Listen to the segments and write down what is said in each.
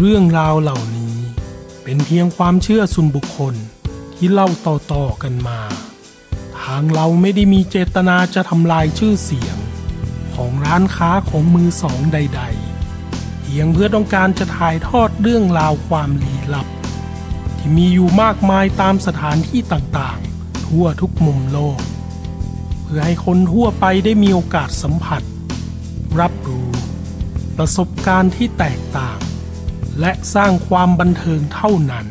เรื่องราวเหล่านี้เป็นเพียงความเชื่อส่วนบุคคลที่เล่าต่อๆกันมา ทางเราไม่ได้มีเจตนาจะทำลายชื่อเสียง ของร้านค้าของมือสองใด ๆ เพียงเพื่อต้องการจะถ่ายทอดเรื่องราวความลี้ลับ ที่มีอยู่มากมายตามสถานที่ต่างๆ ทั่วทุกมุมโลก เพื่อให้คนทั่วไปได้มีโอกาสสัมผัส รับรู้ ประสบการณ์ที่แตกต่าง และสร้างความบันเทิงเท่านั้น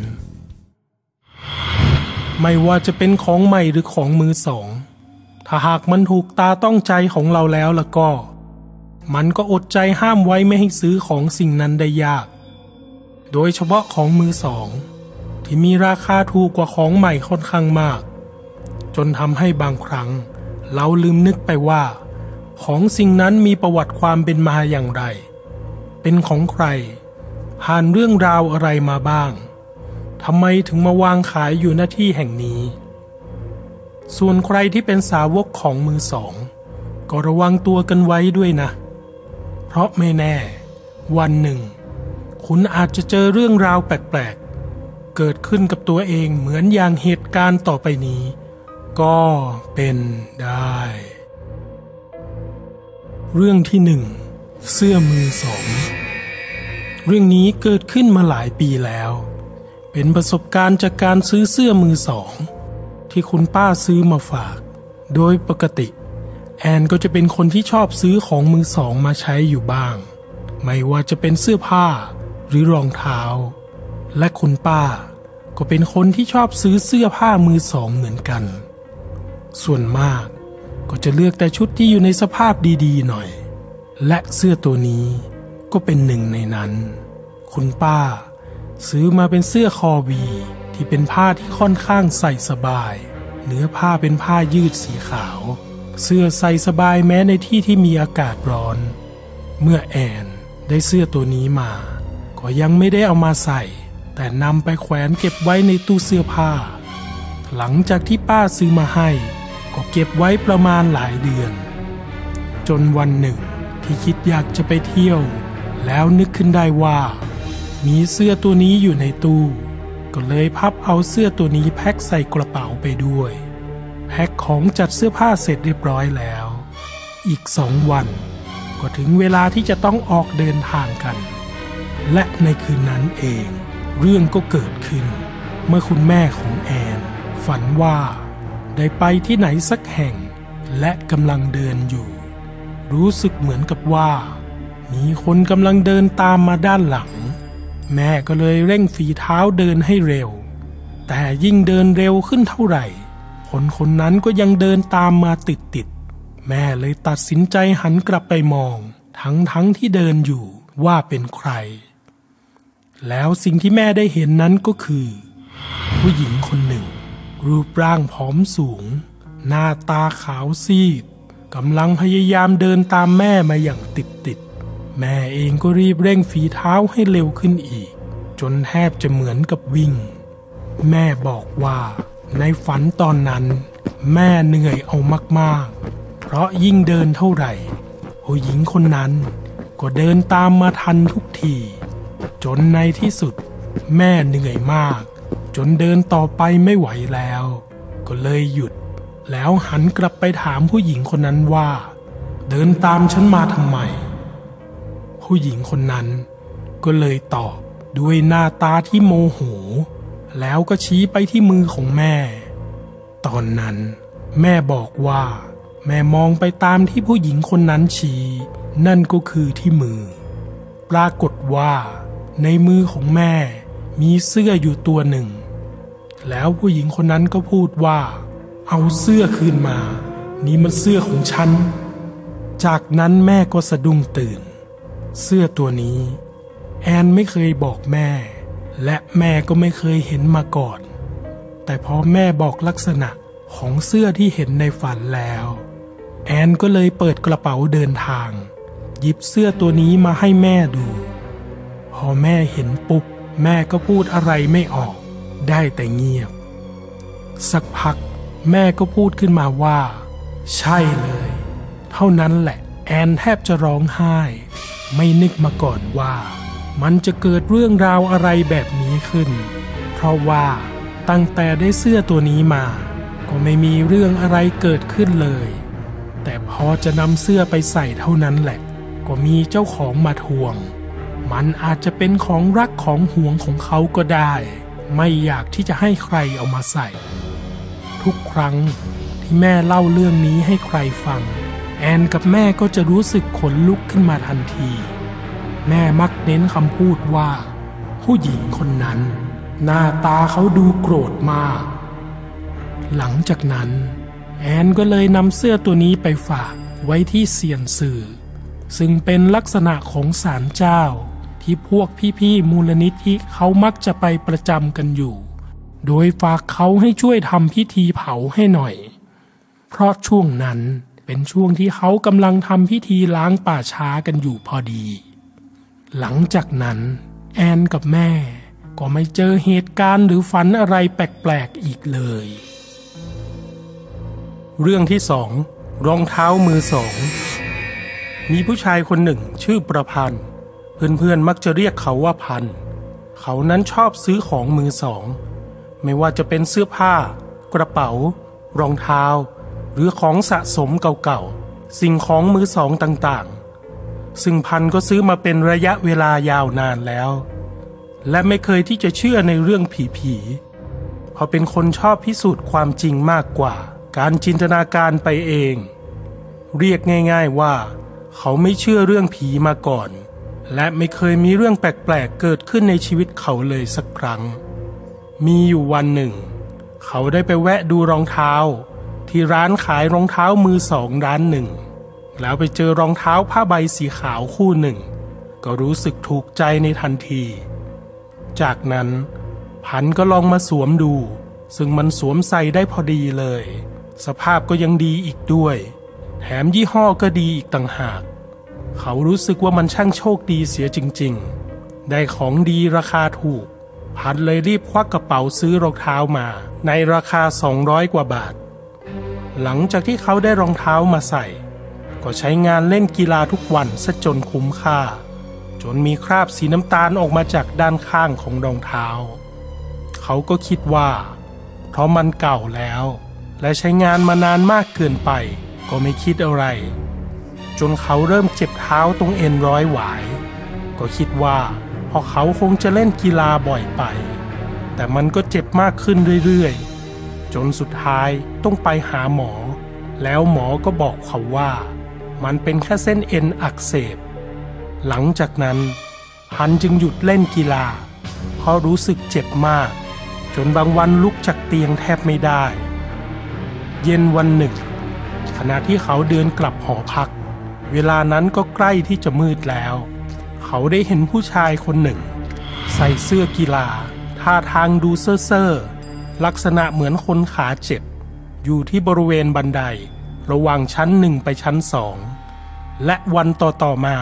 ไม่ว่าจะเป็นของใหม่หรือของมือสอง ถ้าหากมันถูกตาต้องใจของเราแล้วล่ะก็ มันก็อดใจห้ามไว้ไม่ให้ซื้อของสิ่งนั้นได้ยาก โดยเฉพาะของมือสอง ที่มีราคาถูกกว่าของใหม่ค่อนข้างมาก จนทำให้บางครั้ง เราลืมนึกไปว่า ของสิ่งนั้นมีประวัติความเป็นมาอย่างไร เป็นของใคร ผ่านเรื่องราวอะไรมาบ้างทำไมถึงมาวางขายอยู่หน้าที่แห่งนี้ ส่วนใครที่เป็นสาวกของมือสอง ก็ระวังตัวกันไว้ด้วยนะ เพราะไม่แน่ วันหนึ่ง คุณอาจจะเจอเรื่องราวแปลกๆ เกิดขึ้นกับตัวเองเหมือนอย่างเหตุการณ์ต่อไปนี้ ก็เป็นได้ เรื่องที่หนึ่งเสื้อมือสอง เรื่องนี้เกิดขึ้นมาหลายปีแล้ว เป็นประสบการณ์จากการซื้อเสื้อมือสอง ที่คุณป้าซื้อมาฝาก โดยปกติ แอนก็จะเป็นคนที่ชอบซื้อของมือสองมาใช้อยู่บ้าง ไม่ว่าจะเป็นเสื้อผ้าหรือรองเท้า และคุณป้าก็เป็นคนที่ชอบซื้อเสื้อผ้ามือสองเหมือนกัน ส่วนมากก็จะเลือกแต่ชุดที่อยู่ในสภาพดีๆหน่อย และเสื้อตัวนี้ ก็เป็นหนึ่งในนั้น คุณป้า ซื้อมาเป็นเสื้อคอวี ที่เป็นผ้าที่ค่อนข้างใส่สบาย เนื้อผ้าเป็นผ้ายืดสีขาว เสื้อใส่สบายแม้ในที่ที่มีอากาศร้อน เมื่อแอนได้เสื้อตัวนี้มา ก็ยังไม่ได้เอามาใส่ แต่นำไปแขวนเก็บไว้ในตู้เสื้อผ้า หลังจากที่ป้าซื้อมาให้ ก็เก็บไว้ประมาณหลายเดือน จนวันหนึ่งที่คิดอยากจะไปเที่ยว แล้วนึกขึ้นได้ว่า มีเสื้อตัวนี้อยู่ในตู้ ก็เลยพับเอาเสื้อตัวนี้แพ็คใส่กระเป๋าไปด้วย แพ็คของจัดเสื้อผ้าเสร็จเรียบร้อยแล้ว อีกสองวัน ก็ถึงเวลาที่จะต้องออกเดินทางกัน และในคืนนั้นเอง เรื่องก็เกิดขึ้น เมื่อคุณแม่ของแอน ฝันว่าได้ไปที่ไหนสักแห่ง และกำลังเดินอยู่ รู้สึกเหมือนกับว่า มีคนกำลังเดินตามมาด้านหลัง แม่ก็เลยเร่งฝีเท้าเดินให้เร็ว แต่ยิ่งเดินเร็วขึ้นเท่าไหร่ คนคนนั้นก็ยังเดินตามมาติดติดแม่เลยตัดสินใจหันกลับไปมอง ทั้งทั้งที่เดินอยู่ว่าเป็นใคร แล้วสิ่งที่แม่ได้เห็นนั้นก็คือ ผู้หญิงคนหนึ่ง รูปร่างผอมสูง หน้าตาขาวซีดกำลังพยายามเดินตามแม่มาอย่างติดติด แม่เองก็รีบเร่งฝีเท้าให้เร็วขึ้นอีก จนแทบจะเหมือนกับวิ่ง แม่บอกว่าในฝันตอนนั้น แม่เหนื่อยเอามากๆ เพราะยิ่งเดินเท่าไหร่ผู้หญิงคนนั้นก็เดินตามมาทันทุกที จนในที่สุด แม่เหนื่อยมาก จนเดินต่อไปไม่ไหวแล้ว ก็เลยหยุด แล้วหันกลับไปถามผู้หญิงคนนั้นว่า เดินตามฉันมาทำไม ผู้หญิงคนนั้น ก็เลยตอบด้วยหน้าตาที่โมโห แล้วก็ชี้ไปที่มือของแม่ ตอนนั้นแม่บอกว่า แม่มองไปตามที่ผู้หญิงคนนั้นชี้ นั่นก็คือที่มือ ปรากฏว่า ในมือของแม่มีเสื้ออยู่ตัวหนึ่ง แล้วผู้หญิงคนนั้นก็พูดว่า เอาเสื้อคืนมา นี่มันเสื้อของฉัน จากนั้นแม่ก็สะดุ้งตื่น เสื้อตัวนี้ แอนไม่เคยบอกแม่ และแม่ก็ไม่เคยเห็นมาก่อน แต่พอแม่บอกลักษณะของเสื้อที่เห็นในฝันแล้ว แอนก็เลยเปิดกระเป๋าเดินทาง หยิบเสื้อตัวนี้มาให้แม่ดู พอแม่เห็นปุ๊บ แม่ก็พูดอะไรไม่ออก ได้แต่เงียบ สักพักแม่ก็พูดขึ้นมาว่า ใช่เลย เท่านั้นแหละ แอนแทบจะร้องไห้ ไม่นึกมาก่อนว่า มันจะเกิดเรื่องราวอะไรแบบนี้ขึ้น เพราะว่าตั้งแต่ได้เสื้อตัวนี้มา ก็ไม่มีเรื่องอะไรเกิดขึ้นเลย แต่พอจะนำเสื้อไปใส่เท่านั้นแหละ ก็มีเจ้าของมาทวง มันอาจจะเป็นของรักของห่วงของเขาก็ได้ ไม่อยากที่จะให้ใครเอามาใส่ ทุกครั้งที่แม่เล่าเรื่องนี้ให้ใครฟัง แอนกับแม่ก็จะรู้สึกขนลุกขึ้นมาทันที แม่มักเน้นคำพูดว่า ผู้หญิงคนนั้น หน้าตาเขาดูโกรธมาก หลังจากนั้น แอนก็เลยนำเสื้อตัวนี้ไปฝากไว้ที่เซียนสื่อ ซึ่งเป็นลักษณะของศาลเจ้า ที่พวกพี่ๆมูลนิธิเขามักจะไปประจำกันอยู่ โดยฝากเขาให้ช่วยทำพิธีเผาให้หน่อย เพราะช่วงนั้น เป็นช่วงที่เขากำลังทำพิธีล้างป่าช้ากันอยู่พอดี หลังจากนั้น แอนกับแม่ ก็ไม่เจอเหตุการณ์หรือฝันอะไรแปลกๆอีกเลย เรื่องที่สองรองเท้ามือสอง มีผู้ชายคนหนึ่งชื่อประพันธ์ เพื่อนๆมักจะเรียกเขาว่าพันธ์เขานั้นชอบซื้อของมือสอง ไม่ว่าจะเป็นเสื้อผ้า กระเป๋า รองเท้า หรือของสะสมเก่าๆ สิ่งของมือสองต่างๆ ซึ่งพันก็ซื้อมาเป็นระยะเวลายาวนานแล้ว และไม่เคยที่จะเชื่อในเรื่องผีๆเพราะเป็นคนชอบพิสูจน์ความจริงมากกว่า การจินตนาการไปเอง เรียกง่ายๆว่า เขาไม่เชื่อเรื่องผีมาก่อน และไม่เคยมีเรื่องแปลกๆเกิดขึ้นในชีวิตเขาเลยสักครั้ง มีอยู่วันหนึ่ง เขาได้ไปแวะดูรองเท้า ที่ร้านขายรองเท้ามือสองร้านหนึ่ง แล้วไปเจอรองเท้าผ้าใบสีขาวคู่หนึ่ง ก็รู้สึกถูกใจในทันที จากนั้น พันก็ลองมาสวมดู ซึ่งมันสวมใส่ได้พอดีเลย สภาพก็ยังดีอีกด้วย แถมยี่ห้อก็ดีอีกต่างหาก เขารู้สึกว่ามันช่างโชคดีเสียจริง ๆ ได้ของดีราคาถูก พันเลยรีบควักกระเป๋าซื้อรองเท้ามา ในราคา 200 กว่าบาท หลังจากที่เขาได้รองเท้ามาใส่ ก็ใช้งานเล่นกีฬาทุกวันซะจนคุ้มค่า จนมีคราบสีน้ำตาลออกมาจากด้านข้างของรองเท้า เขาก็คิดว่า เพราะมันเก่าแล้ว และใช้งานมานานมากเกินไป ก็ไม่คิดอะไร จนเขาเริ่มเจ็บเท้าตรงเอ็นร้อยหวาย ก็คิดว่าเพอเขาคงจะเล่นกีฬาบ่อยไป แต่มันก็เจ็บมากขึ้นเรื่อยๆ จนสุดท้ายต้องไปหาหมอ แล้วหมอก็บอกเขาว่า มันเป็นแค่เส้นเอ็นอักเสบ หลังจากนั้นพันจึงหยุดเล่นกีฬา เพราะรู้สึกเจ็บมาก จนบางวันลุกจากเตียงแทบไม่ได้ เย็นวันหนึ่ง ขณะที่เขาเดินกลับหอพัก เวลานั้นก็ใกล้ที่จะมืดแล้ว เขาได้เห็นผู้ชายคนหนึ่ง ใส่เสื้อกีฬาท่าทางดูเซ่อเซ่อ ลักษณะเหมือนคนขาเจ็บ อยู่ที่บริเวณบันไดระหว่างชั้นหนึ่งไปชั้นสอง และวันต่อๆมา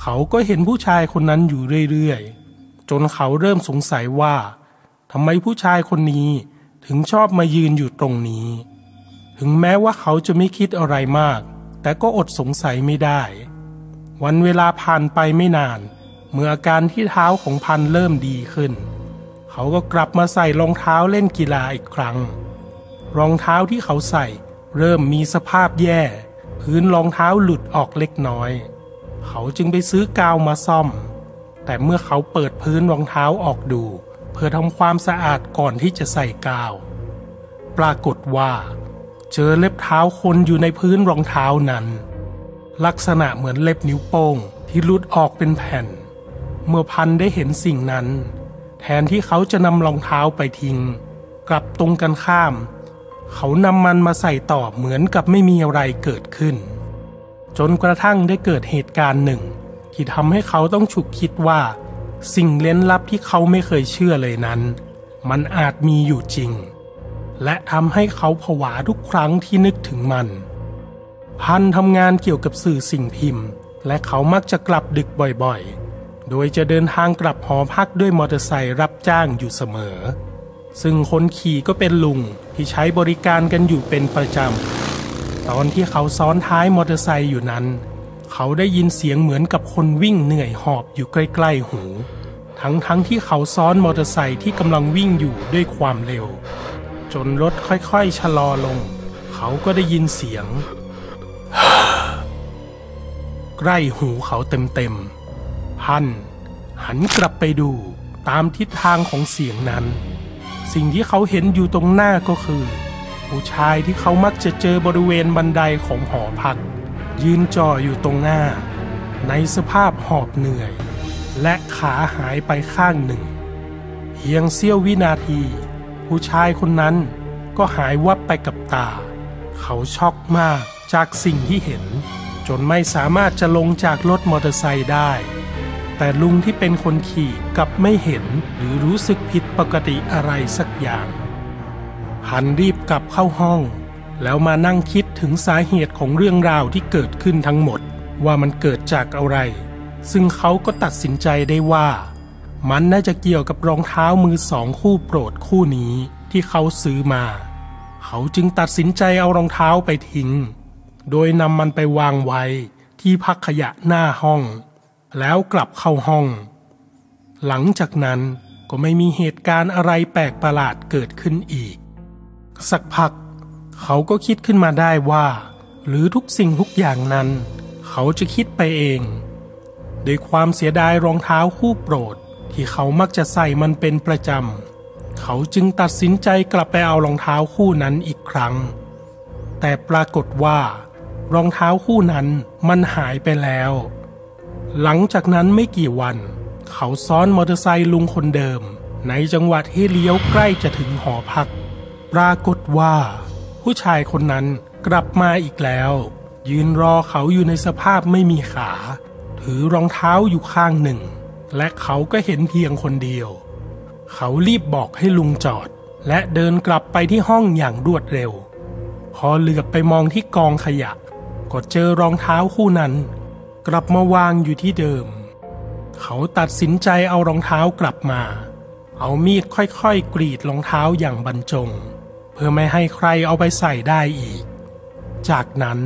เขาก็เห็นผู้ชายคนนั้นอยู่เรื่อยๆ จนเขาเริ่มสงสัยว่าทำไมผู้ชายคนนี้ถึงชอบมายืนอยู่ตรงนี้ ถึงแม้ว่าเขาจะไม่คิดอะไรมาก แต่ก็อดสงสัยไม่ได้ วันเวลาผ่านไปไม่นาน เมื่ออาการที่เท้าของพันเริ่มดีขึ้น เขาก็กลับมาใส่รองเท้าเล่นกีฬาอีกครั้ง รองเท้าที่เขาใส่เริ่มมีสภาพแย่ พื้นรองเท้าหลุดออกเล็กน้อย เขาจึงไปซื้อกาวมาซ่อม แต่เมื่อเขาเปิดพื้นรองเท้าออกดู เพื่อทำความสะอาดก่อนที่จะใส่กาว ปรากฏว่า เจอเล็บเท้าคนอยู่ในพื้นรองเท้านั้น ลักษณะเหมือนเล็บนิ้วโป้งที่หลุดออกเป็นแผ่น เมื่อพันได้เห็นสิ่งนั้น แทนที่เขาจะนำรองเท้าไปทิ้ง กลับตรงกันข้าม เขานำมันมาใส่ต่อเหมือนกับไม่มีอะไรเกิดขึ้น จนกระทั่งได้เกิดเหตุการณ์หนึ่ง ที่ทำให้เขาต้องฉุกคิดว่า สิ่งเล้นลับที่เขาไม่เคยเชื่อเลยนั้น มันอาจมีอยู่จริง และทำให้เขาผวาทุกครั้งที่นึกถึงมัน พันทำงานเกี่ยวกับสื่อสิ่งพิมพ์ และเขามักจะกลับดึกบ่อยๆ โดยจะเดินทางกลับหอพักด้วยมอเตอร์ไซค์รับจ้างอยู่เสมอ ซึ่งคนขี่ก็เป็นลุงที่ใช้บริการกันอยู่เป็นประจำ ตอนที่เขาซ้อนท้ายมอเตอร์ไซค์อยู่นั้น เขาได้ยินเสียงเหมือนกับคนวิ่งเหนื่อยหอบอยู่ใกล้ๆหู ทั้งทั้งที่เขาซ้อนมอเตอร์ไซค์ที่กำลังวิ่งอยู่ด้วยความเร็ว จนรถค่อยๆชะลอลง เขาก็ได้ยินเสียงใกล้หูเขาเต็มๆ พันหันกลับไปดูตามทิศทางของเสียงนั้น สิ่งที่เขาเห็นอยู่ตรงหน้าก็คือ ผู้ชายที่เขามักจะเจอบริเวณบันไดของหอพัก ยืนจ่ออยู่ตรงหน้า ในสภาพหอบเหนื่อย และขาหายไปข้างหนึ่งเพียงเสี้ยววินาที ผู้ชายคนนั้นก็หายวับไปกับตา เขาช็อกมากจากสิ่งที่เห็น จนไม่สามารถจะลงจากรถมอเตอร์ไซค์ได้ แต่ลุงที่เป็นคนขี่กลับไม่เห็นหรือรู้สึกผิดปกติอะไรสักอย่าง หันรีบกลับเข้าห้อง แล้วมานั่งคิดถึงสาเหตุของเรื่องราวที่เกิดขึ้นทั้งหมดว่ามันเกิดจากอะไร ซึ่งเขาก็ตัดสินใจได้ว่า มันน่าจะเกี่ยวกับรองเท้ามือสองคู่โปรดคู่นี้ที่เขาซื้อมา เขาจึงตัดสินใจเอารองเท้าไปทิ้ง โดยนำมันไปวางไว้ที่พักขยะหน้าห้อง แล้วกลับเข้าห้อง หลังจากนั้นก็ไม่มีเหตุการณ์อะไรแปลกประหลาดเกิดขึ้นอีก สักพัก เขาก็คิดขึ้นมาได้ว่า หรือทุกสิ่งทุกอย่างนั้น เขาจะคิดไปเองด้วยความเสียดายรองเท้าคู่โปรด ที่เขามักจะใส่มันเป็นประจำ เขาจึงตัดสินใจกลับไปเอารองเท้าคู่นั้นอีกครั้ง แต่ปรากฏว่า รองเท้าคู่นั้นมันหายไปแล้ว หลังจากนั้นไม่กี่วัน เขาซ้อนมอเตอร์ไซค์ลุงคนเดิม ในจังหวัดที่เลี้ยวใกล้จะถึงหอพัก ปรากฏว่า ผู้ชายคนนั้นกลับมาอีกแล้ว ยืนรอเขาอยู่ในสภาพไม่มีขา ถือรองเท้าอยู่ข้างหนึ่ง และเขาก็เห็นเพียงคนเดียว เขารีบบอกให้ลุงจอด และเดินกลับไปที่ห้องอย่างรวดเร็ว พอเหลือบไปมองที่กองขยะ ก็เจอรองเท้าคู่นั้น กลับมาวางอยู่ที่เดิม เขาตัดสินใจเอารองเท้ากลับมา เอามีดค่อยๆกรีดรองเท้าอย่างบรรจง เพื่อไม่ให้ใครเอาไปใส่ได้อีก จากนั้น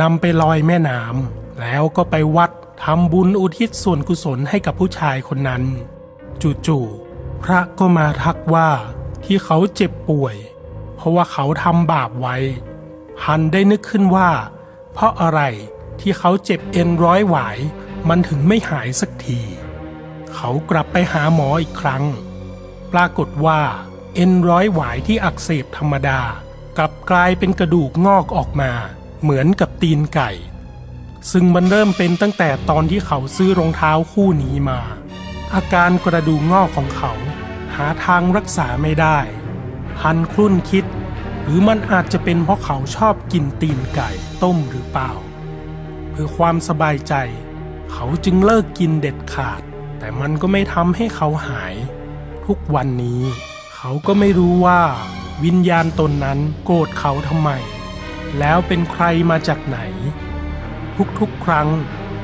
นำไปลอยแม่น้ำแล้วก็ไปวัดทำบุญอุทิศส่วนกุศลให้กับผู้ชายคนนั้น จู่ๆพระก็มาทักว่าที่เขาเจ็บป่วย เพราะว่าเขาทำบาปไว้ฮันได้นึกขึ้นว่า เพราะอะไร ที่เขาเจ็บเอ็นร้อยหวาย มันถึงไม่หายสักที เขากลับไปหาหมออีกครั้ง ปรากฏว่า เอ็นร้อยหวายที่อักเสบธรรมดา กลับกลายเป็นกระดูกงอกออกมา เหมือนกับตีนไก่ ซึ่งมันเริ่มเป็นตั้งแต่ตอนที่เขาซื้อรองเท้าคู่นี้มา อาการกระดูกงอกของเขา หาทางรักษาไม่ได้ฮันครุ่นคิด หรือมันอาจจะเป็นเพราะเขาชอบกินตีนไก่ต้มหรือเปล่า เพื่อความสบายใจ เขาจึงเลิกกินเด็ดขาด แต่มันก็ไม่ทำให้เขาหาย ทุกวันนี้ เขาก็ไม่รู้ว่า วิญญาณตนนั้นโกรธเขาทำไม แล้วเป็นใครมาจากไหน ทุกๆครั้ง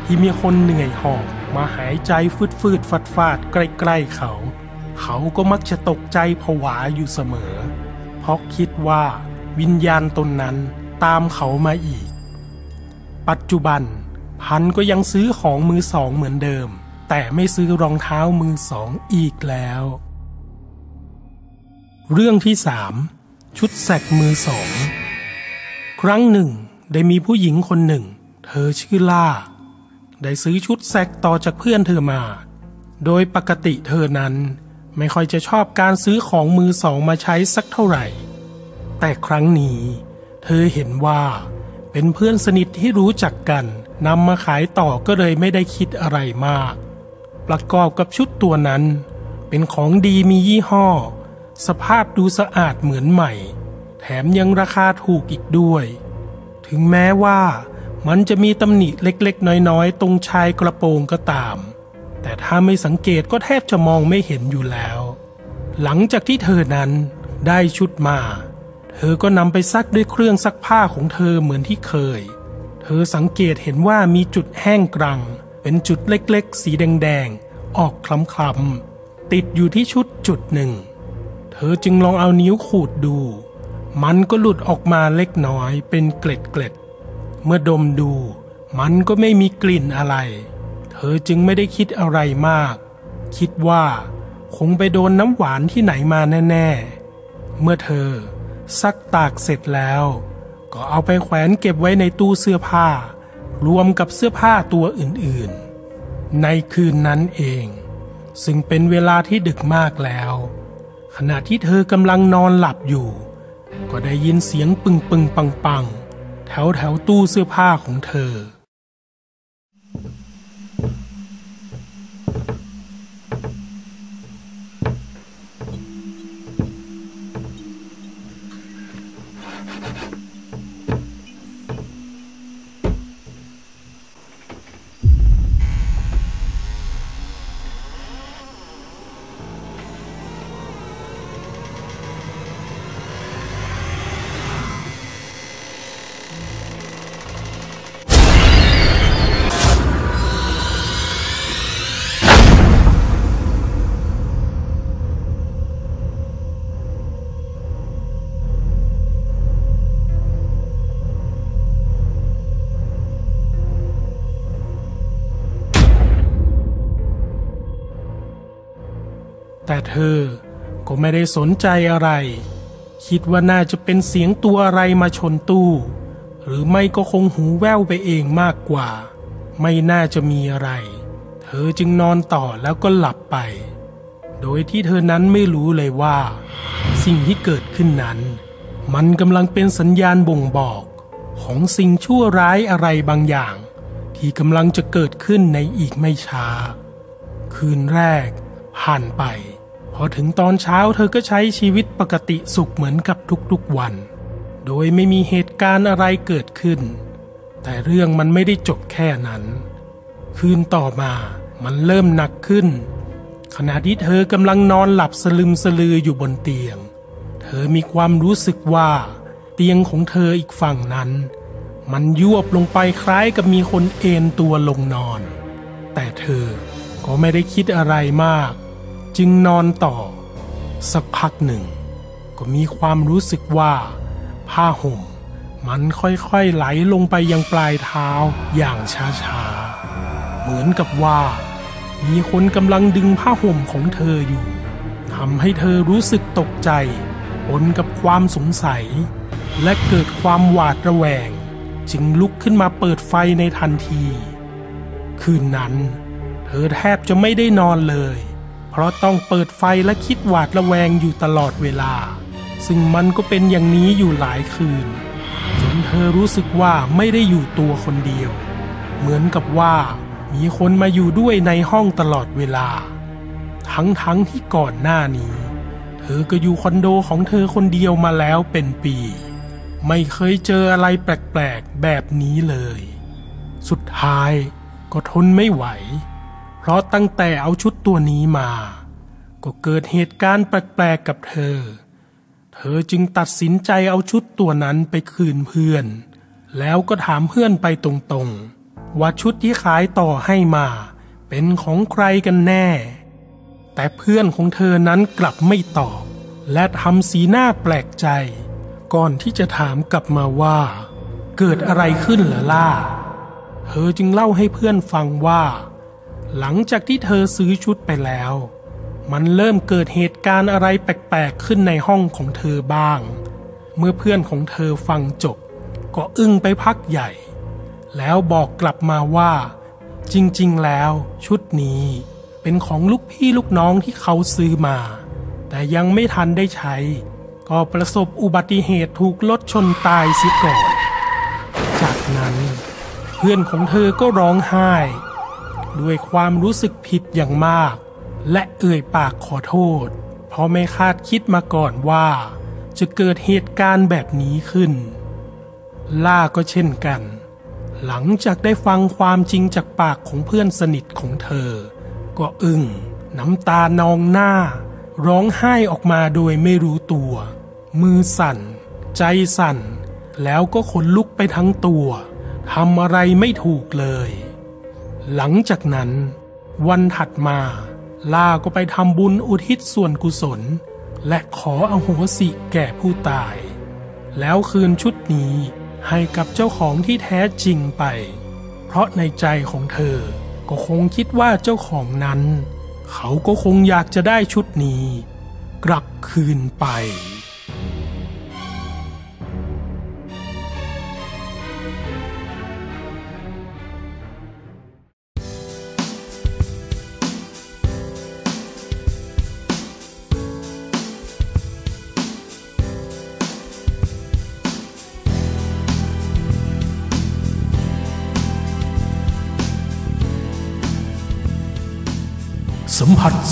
ที่มีคนเหนื่อยหอบมาหายใจฟืดฟืดฟัดฟาดใกล้ๆเขา เขาก็มักจะตกใจผวาอยู่เสมอ เพราะคิดว่าวิญญาณตนนั้นตามเขามาอีก ปัจจุบัน พันก็ยังซื้อของมือสองเหมือนเดิม แต่ไม่ซื้อรองเท้ามือสองอีกแล้ว เรื่องที่สามชุดแสกมือสอง ครั้งหนึ่ง ได้มีผู้หญิงคนหนึ่ง เธอชื่อล่า ได้ซื้อชุดแสกต่อจากเพื่อนเธอมา โดยปกติเธอนั้นไม่ค่อยจะชอบการซื้อของมือสองมาใช้สักเท่าไหร่ แต่ครั้งนี้ เธอเห็นว่า เป็นเพื่อนสนิทที่รู้จักกันนำมาขายต่อก็เลยไม่ได้คิดอะไรมาก ประกอบกับชุดตัวนั้น เป็นของดีมียี่ห้อ สภาพดูสะอาดเหมือนใหม่ แถมยังราคาถูกอีกด้วย ถึงแม้ว่ามันจะมีตำหนิเล็กๆ น้อยๆ ตรงชายกระโปรงก็ตาม แต่ถ้าไม่สังเกตก็แทบจะมองไม่เห็นอยู่แล้ว หลังจากที่เธอนั้นได้ชุดมา เธอก็นำไปซักด้วยเครื่องซักผ้าของเธอเหมือนที่เคย เธอสังเกตเห็นว่ามีจุดแห้งกรัง เป็นจุดเล็กๆ สีแดงๆ ออกคล้ำๆ ติดอยู่ที่ชุดจุดหนึ่ง เธอจึงลองเอานิ้วขูดดู มันก็หลุดออกมาเล็กน้อยเป็นเกล็ดๆเมื่อดมดู มันก็ไม่มีกลิ่นอะไร เธอจึงไม่ได้คิดอะไรมาก คิดว่า คงไปโดนน้ำหวานที่ไหนมาแน่ ๆ เมื่อเธอ ซักตากเสร็จแล้ว ก็เอาไปแขวนเก็บไว้ในตู้เสื้อผ้า รวมกับเสื้อผ้าตัวอื่นๆ ในคืนนั้นเอง ซึ่งเป็นเวลาที่ดึกมากแล้ว ขณะที่เธอกำลังนอนหลับอยู่ ก็ได้ยินเสียงปึงปึงปังปังแถวแถวตู้เสื้อผ้าของเธอ เธอ ก็ไม่ได้สนใจอะไร คิดว่าน่าจะเป็นเสียงตัวอะไรมาชนตู้ หรือไม่ก็คงหูแว่วไปเองมากกว่า ไม่น่าจะมีอะไร เธอจึงนอนต่อแล้วก็หลับไป โดยที่เธอนั้นไม่รู้เลยว่า สิ่งที่เกิดขึ้นนั้น มันกำลังเป็นสัญญาณบ่งบอกของสิ่งชั่วร้ายอะไรบางอย่าง ที่กำลังจะเกิดขึ้นในอีกไม่ช้า คืนแรกผ่านไป อถึงตอนเช้าเธอก็ใช้ชีวิตปกติสุขเหมือนกับทุกๆวัน โดยไม่มีเหตุการณ์อะไรเกิดขึ้น แต่เรื่องมันไม่ได้จบแค่นั้น คืนต่อมามันเริ่มหนักขึ้น ขณะที่เธอกำลังนอนหลับสลึมสลืออยู่บนเตียง เธอมีความรู้สึกว่า เตียงของเธออีกฝั่งนั้น มันยวบลงไปคล้ายกับมีคนเอนตัวลงนอน แต่เธอก็ไม่ได้คิดอะไรมาก จึงนอนต่อ สักพักหนึ่ง ก็มีความรู้สึกว่า ผ้าห่มมันค่อยๆไหลลงไปยังปลายเท้าอย่างช้าๆ เหมือนกับว่า มีคนกำลังดึงผ้าห่มของเธออยู่ทำให้เธอรู้สึกตกใจปนกับความสงสัย และเกิดความหวาดระแวง จึงลุกขึ้นมาเปิดไฟในทันที คืนนั้น เธอแทบจะไม่ได้นอนเลย ราะต้องเปิดไฟและคิดหวาดระแวงอยู่ตลอดเวลา ซึ่งมันก็เป็นอย่างนี้อยู่หลายคืน จนเธอรู้สึกว่าไม่ได้อยู่ตัวคนเดียว เหมือนกับว่ามีคนมาอยู่ด้วยในห้องตลอดเวลา ทั้งๆทที่ก่อนหน้านี้ เธอก็อยู่คอนโดของเธอคนเดียวมาแล้วเป็นปี ไม่เคยเจออะไรแปลกๆแบบนี้เลย สุดท้ายก็ทนไม่ไหว ราะตั้งแต่เอาชุดตัวนี้มา ก็เกิดเหตุการณ์แปลกๆกับเธอ เธอจึงตัดสินใจเอาชุดตัวนั้นไปคืนเพื่อน แล้วก็ถามเพื่อนไปตรงๆ ว่าชุดที่ขายต่อให้มา เป็นของใครกันแน่ แต่เพื่อนของเธอนั้นกลับไม่ตอบ และทำสีหน้าแปลกใจ ก่อนที่จะถามกลับมาว่า เกิดอะไรขึ้นเหรอล่ะเธอจึงเล่าให้เพื่อนฟังว่า หลังจากที่เธอซื้อชุดไปแล้ว มันเริ่มเกิดเหตุการณ์อะไรแปลกๆขึ้นในห้องของเธอบ้าง เมื่อเพื่อนของเธอฟังจบ ก็อึ้งไปพักใหญ่ แล้วบอกกลับมาว่า จริงๆแล้วชุดนี้เป็นของลูกพี่ลูกน้องที่เขาซื้อมา แต่ยังไม่ทันได้ใช้ ก็ประสบอุบัติเหตุถูกรถชนตายเสิก่อน จากนั้น เพื่อนของเธอก็ร้องไห้ ด้วยความรู้สึกผิดอย่างมาก และเอ่ยปากขอโทษ เพราะไม่คาดคิดมาก่อนว่า จะเกิดเหตุการณ์แบบนี้ขึ้น ล่าก็เช่นกัน หลังจากได้ฟังความจริงจากปากของเพื่อนสนิทของเธอ ก็อึ้งน้ำตานองหน้า ร้องไห้ออกมาโดยไม่รู้ตัว มือสั่น ใจสั่น แล้วก็ขนลุกไปทั้งตัวทำอะไรไม่ถูกเลย หลังจากนั้น วันถัดมา ล่าก็ไปทำบุญอุทิศส่วนกุศล และขออโหสิแก่ผู้ตาย แล้วคืนชุดนี้ให้กับเจ้าของที่แท้จริงไป เพราะในใจของเธอ ก็คงคิดว่าเจ้าของนั้น เขาก็คงอยากจะได้ชุดนี้ กลับคืนไป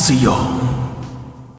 see you.